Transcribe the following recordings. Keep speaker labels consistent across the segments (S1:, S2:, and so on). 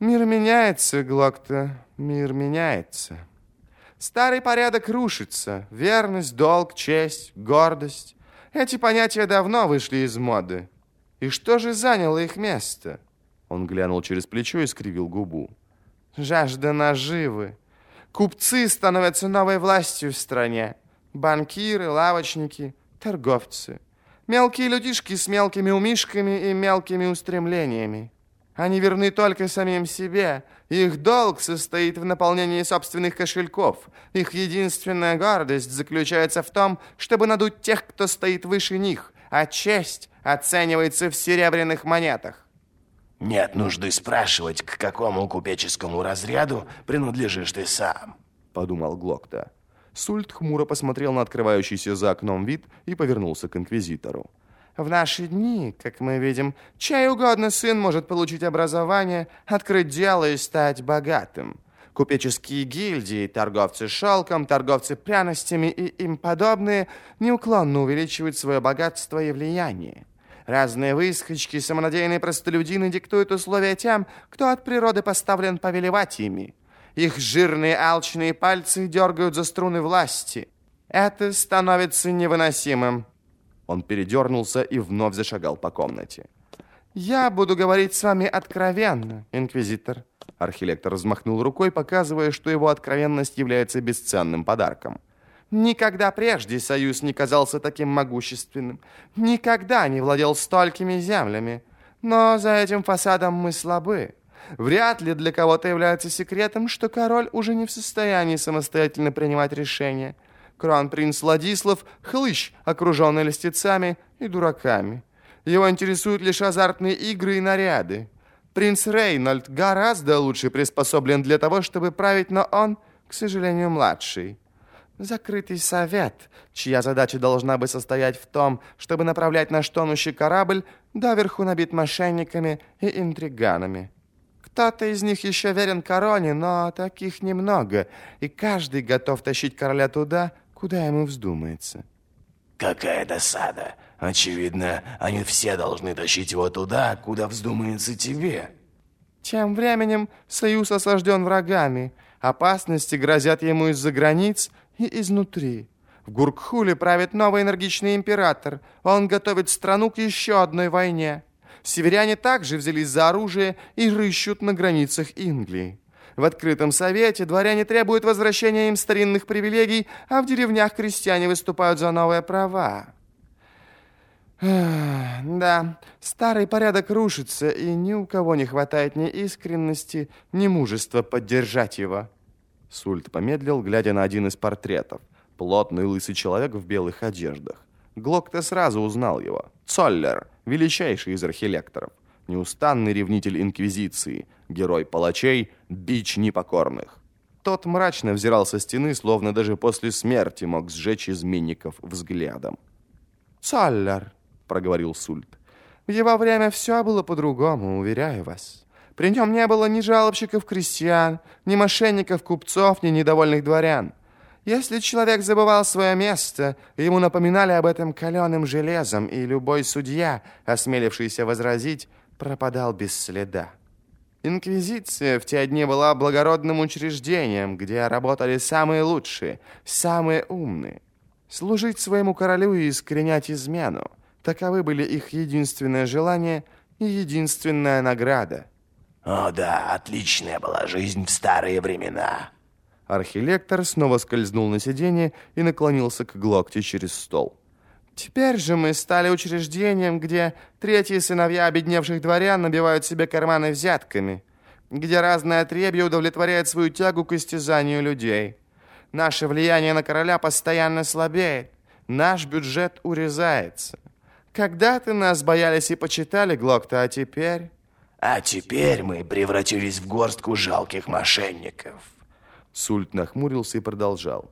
S1: Мир меняется, Глокта, мир меняется. Старый порядок рушится. Верность, долг, честь, гордость. Эти понятия давно вышли из моды. И что же заняло их место? Он глянул через плечо и скривил губу. Жажда наживы. Купцы становятся новой властью в стране. Банкиры, лавочники, торговцы. Мелкие людишки с мелкими умишками и мелкими устремлениями. Они верны только самим себе. Их долг состоит в наполнении собственных кошельков. Их единственная гордость заключается в том, чтобы надуть тех, кто стоит выше них, а честь оценивается в серебряных монетах.
S2: Нет нужды спрашивать, к какому купеческому разряду принадлежишь ты сам, подумал Глокта.
S1: Сульт хмуро посмотрел на открывающийся за окном вид и повернулся к инквизитору. В наши дни, как мы видим, чей угодно сын может получить образование, открыть дело и стать богатым. Купеческие гильдии, торговцы шелком, торговцы пряностями и им подобные неуклонно увеличивают свое богатство и влияние. Разные выскочки, самонадеянные простолюдины диктуют условия тем, кто от природы поставлен повелевать ими. Их жирные алчные пальцы дергают за струны власти. Это становится невыносимым. Он передернулся и вновь зашагал по комнате. «Я буду говорить с вами откровенно, инквизитор». Архилектор взмахнул рукой, показывая, что его откровенность является бесценным подарком. «Никогда прежде Союз не казался таким могущественным. Никогда не владел столькими землями. Но за этим фасадом мы слабы. Вряд ли для кого-то является секретом, что король уже не в состоянии самостоятельно принимать решения. Кронпринц Владислав – хлыщ, окруженный льстецами и дураками. Его интересуют лишь азартные игры и наряды. Принц Рейнольд гораздо лучше приспособлен для того, чтобы править, но он, к сожалению, младший. Закрытый совет, чья задача должна бы состоять в том, чтобы направлять наш тонущий корабль, доверху набит мошенниками и интриганами. Кто-то из них еще верен короне, но таких немного, и каждый готов тащить короля туда, куда ему вздумается.
S2: Какая досада. Очевидно, они все должны тащить его туда, куда вздумается тебе.
S1: Тем временем Союз осажден врагами. Опасности грозят ему из-за границ и изнутри. В Гуркхуле правит новый энергичный император. Он готовит страну к еще одной войне. Северяне также взялись за оружие и рыщут на границах Инглии. В открытом совете дворяне требуют возвращения им старинных привилегий, а в деревнях крестьяне выступают за новые права. Да, старый порядок рушится, и ни у кого не хватает ни искренности, ни мужества поддержать его. Сульт помедлил, глядя на один из портретов. Плотный лысый человек в белых одеждах. Глокта сразу узнал его. Цоллер, величайший из архилекторов неустанный ревнитель Инквизиции, герой палачей, бич непокорных. Тот мрачно взирал со стены, словно даже после смерти мог сжечь изменников взглядом. «Цоллер», — проговорил Сульт, — «в его время все было по-другому, уверяю вас. При нем не было ни жалобщиков-крестьян, ни мошенников-купцов, ни недовольных дворян. Если человек забывал свое место, ему напоминали об этом каленым железом, и любой судья, осмелившийся возразить, пропадал без следа. Инквизиция в те дни была благородным учреждением, где работали самые лучшие, самые умные. Служить своему королю и искоренять измену – таковы были их единственное желание и единственная награда.
S2: О да, отличная была жизнь в старые времена.
S1: Архилектор снова скользнул на сиденье и наклонился к Глокте через стол. Теперь же мы стали учреждением, где третьи сыновья обедневших дворян набивают себе карманы взятками, где разное отребье удовлетворяет свою тягу к истязанию людей. Наше влияние на короля постоянно слабеет, наш бюджет урезается. Когда-то нас боялись и почитали, Глокта, а теперь...
S2: А теперь мы превратились в горстку жалких мошенников.
S1: Сульт нахмурился и продолжал.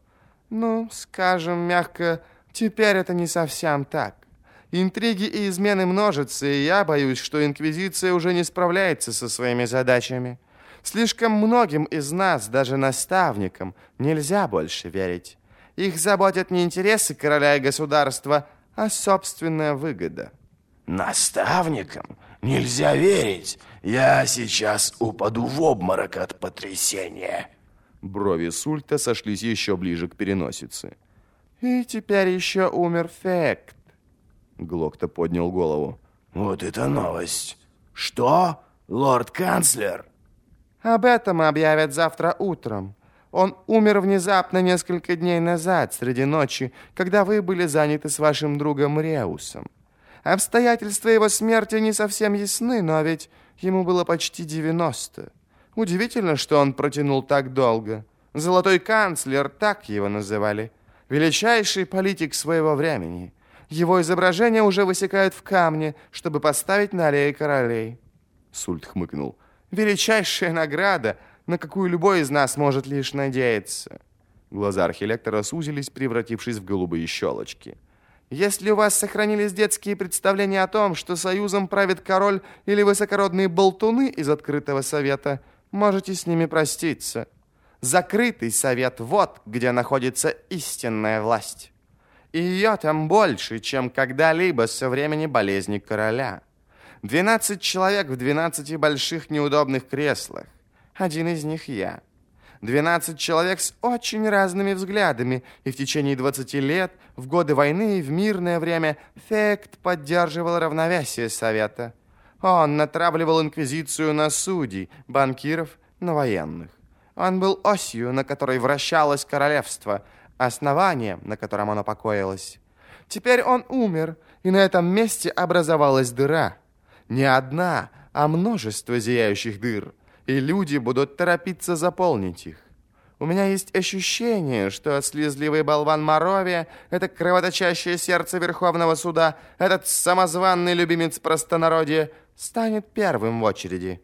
S1: Ну, скажем мягко, Теперь это не совсем так. Интриги и измены множатся, и я боюсь, что Инквизиция уже не справляется со своими задачами. Слишком многим из нас, даже наставникам, нельзя больше верить. Их заботят не интересы короля и государства, а собственная выгода.
S2: Наставникам? Нельзя верить. Я сейчас упаду в обморок от потрясения.
S1: Брови Сульта сошлись еще ближе к переносице. «И теперь еще умер Фект». Глокта поднял голову.
S2: «Вот это новость! Что? Лорд-канцлер?»
S1: «Об этом объявят завтра утром. Он умер внезапно несколько дней назад, среди ночи, когда вы были заняты с вашим другом Реусом. Обстоятельства его смерти не совсем ясны, но ведь ему было почти 90. Удивительно, что он протянул так долго. Золотой канцлер, так его называли. Величайший политик своего времени. Его изображение уже высекают в камне, чтобы поставить на аллее королей. Сульт хмыкнул. Величайшая награда, на какую любой из нас может лишь надеяться. Глаза архилектора сузились, превратившись в голубые щелочки. Если у вас сохранились детские представления о том, что союзом правит король или высокородные болтуны из открытого совета – можете с ними проститься. Закрытый совет – вот где находится истинная власть. И ее там больше, чем когда-либо со времени болезни короля. Двенадцать человек в двенадцати больших неудобных креслах. Один из них я. Двенадцать человек с очень разными взглядами, и в течение двадцати лет, в годы войны и в мирное время, Фект поддерживал равновесие совета – он натравливал инквизицию на судей, банкиров, на военных. Он был осью, на которой вращалось королевство, основанием, на котором оно покоилось. Теперь он умер, и на этом месте образовалась дыра. Не одна, а множество зияющих дыр, и люди будут торопиться заполнить их. У меня есть ощущение, что слезливый болван Моровия, это кровоточащее сердце Верховного Суда, этот самозванный любимец простонародья станет первым в очереди.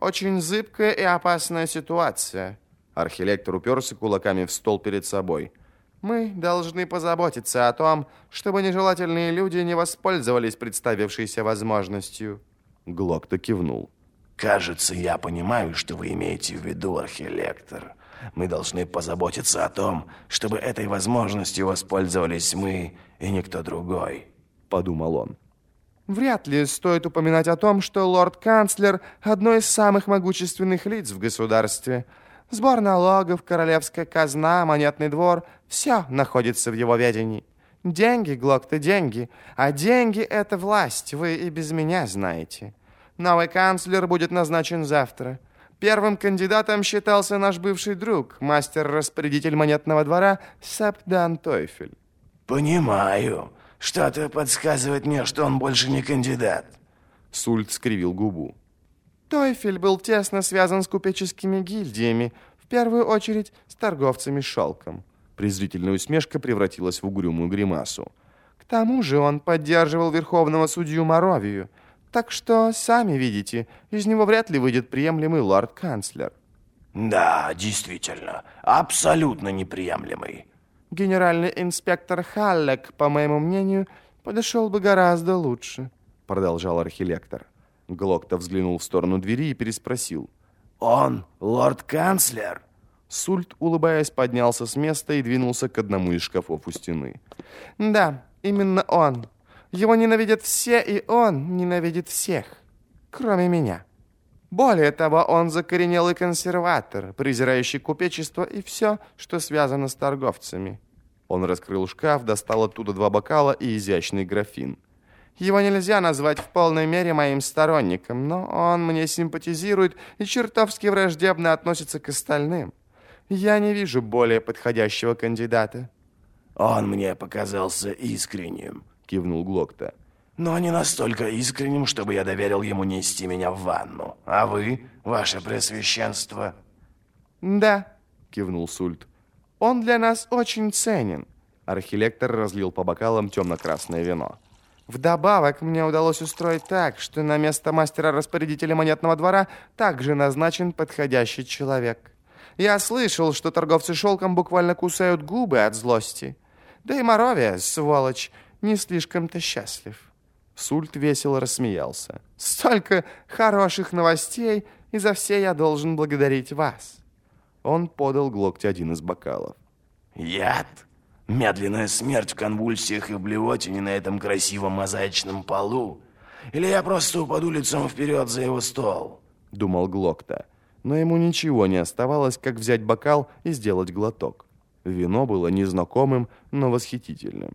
S1: Очень зыбкая и опасная ситуация. Архилектор уперся кулаками в стол перед собой. Мы должны позаботиться о том, чтобы нежелательные люди не воспользовались представившейся возможностью. Глокта кивнул.
S2: Кажется, я понимаю, что вы имеете в виду, архилектор. Мы должны позаботиться о том, чтобы этой возможностью воспользовались мы и никто другой, подумал он.
S1: Вряд ли стоит упоминать о том, что лорд-канцлер – одно из самых могущественных лиц в государстве. Сбор налогов, королевская казна, монетный двор – все находится в его ведении. Деньги, Глок-то деньги, а деньги – это власть, вы и без меня знаете. Новый канцлер будет назначен завтра. Первым кандидатом считался наш бывший друг, мастер-распорядитель монетного двора Сап Дан Тойфель.
S2: «Понимаю». Что-то подсказывает мне, что он больше не кандидат.
S1: Сульт скривил губу. Тойфель был тесно связан с купеческими гильдиями, в первую очередь с торговцами шелком. Презрительная усмешка превратилась в угрюмую гримасу. К тому же он поддерживал верховного судью Моровию, так что, сами видите, из него вряд ли выйдет приемлемый лорд-канцлер.
S2: Да, действительно, абсолютно неприемлемый.
S1: Генеральный инспектор Халлек, по моему мнению, подошел бы гораздо лучше, продолжал архилектор. Глокта взглянул в сторону двери и переспросил.
S2: «Он лорд-канцлер?»
S1: Сульт, улыбаясь, поднялся с места и двинулся к одному из шкафов у стены. «Да, именно он. Его ненавидят все, и он ненавидит всех, кроме меня». Более того, он закоренелый консерватор, презирающий купечество и все, что связано с торговцами. Он раскрыл шкаф, достал оттуда два бокала и изящный графин. Его нельзя назвать в полной мере моим сторонником, но он мне симпатизирует и чертовски враждебно относится к остальным. Я не вижу более подходящего кандидата.
S2: «Он мне показался искренним», — кивнул Глокта но не настолько искренним, чтобы я доверил ему нести меня в ванну. А вы, ваше пресвященство?»
S1: «Да», — кивнул Сульт. «Он для нас очень ценен». Архилектор разлил по бокалам темно-красное вино. Вдобавок, мне удалось устроить так, что на место мастера-распорядителя монетного двора также назначен подходящий человек. Я слышал, что торговцы шелком буквально кусают губы от злости. Да и Моровия, сволочь, не слишком-то счастлив. Сульт весело рассмеялся. «Столько хороших новостей, и за все я должен благодарить вас». Он подал Глокте один из бокалов.
S2: «Яд? Медленная смерть в конвульсиях и блевотине на этом красивом мозаичном полу? или я просто упаду лицом вперед за его стол», —
S1: думал Глокта. Но ему ничего не оставалось, как взять бокал и сделать глоток. Вино было незнакомым, но восхитительным.